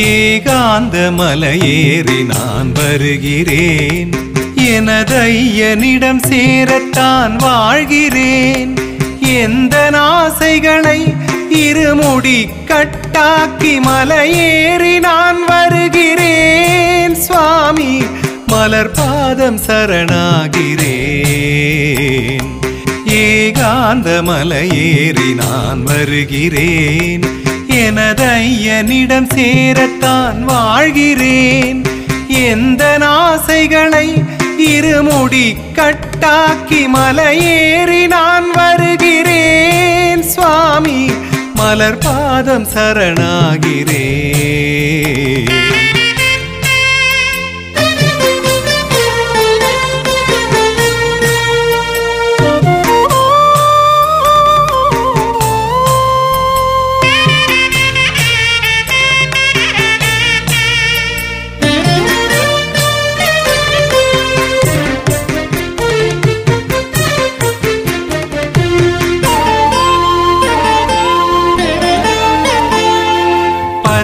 ஏகாந்த மலையேறி நான் வருகிறேன். எனதையனிடம் சேரத்தான் வாழ்கிறேன். எந்த ஆசைகளை இருமுடி கட்டாக்கி மலையேறி நான் வருகிறேன். சுவாமி மலர் பாதம் சரணாகிறேன். ஏகாந்த மலையேறி நான் வருகிறேன். எனதையனிடம் சேரத்தான் வாழ்கிறேன். எந்த ஆசைகளை இருமுடி கட்டாக்கி மலையேறி நான் வருகிறேன். சுவாமி மலர் பாதம் சரணாகிறேன்.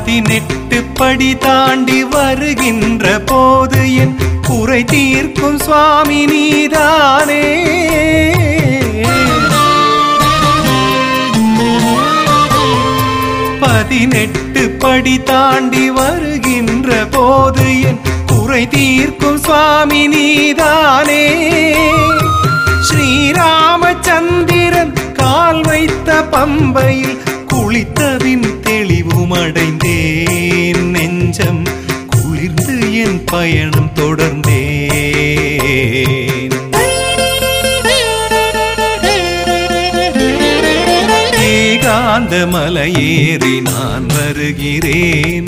பதினெட்டு படி தாண்டி வருகின்ற போது என் குறை தீர்க்கும் சுவாமி நீதானே. பதினெட்டு படி தாண்டி வருகின்ற போது என் குறை தீர்க்கும் சுவாமி நீதானே. ஸ்ரீராமச்சந்திரன் கால் வைத்த பம்பையில் தெளிவும் நெஞ்சம் குளிர்ந்து என் பயணம் தொடர்ந்தேன். ஏகாந்த மலையேறி நான் வருகிறேன்.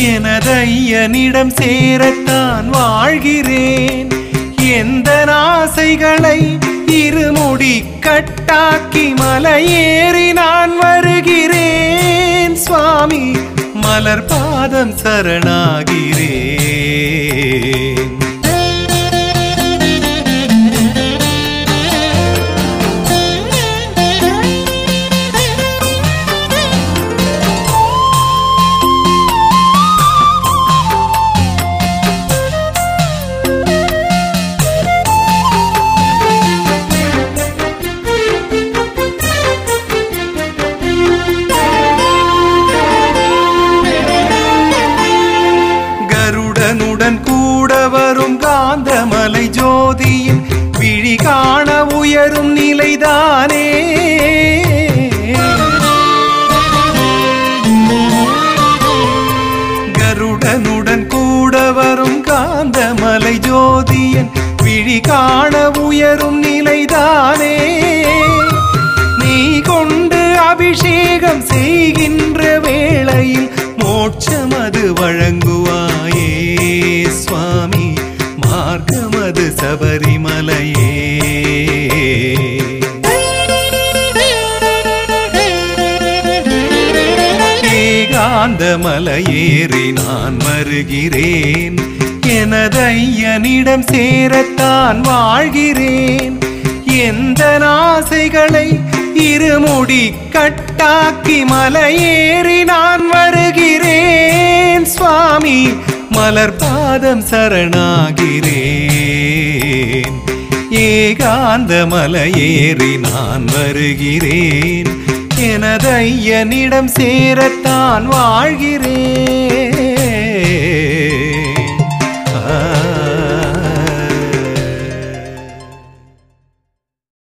எனதையனிடம் சேரத்தான் வாழ்கிறேன். எந்த ஆசைகளை இருமுடி கட்டாக்கி மலையேறி நான் வருகிறேன். சுவாமி மலர் பாதம் சரணாகிறே உடன் கூட வரும் காந்தமலை ஜோதியின் விழி காண உயரும் நிலைதானே. கருடனுடன் கூட வரும் காந்தமலை ஜோதியன் விழி காண உயரும் நிலைதானே. நீ கொண்டு அபிஷேகம் செய்க காந்த மலையேறி நான் வருகிறேன் எனதையனிடம் சேரத்தான் வாழ்கிறேன். எந்த ஆசைகளை இருமுடி கட்டாக்கி மலையேறி நான் வருகிறேன். சுவாமி மலர் பாதம் சரணாகிறேன். ஏகாந்த மலையேறி நான் வருகிறேன். எனதையனிடம் சேரத்தான் வாழ்கிறேன்.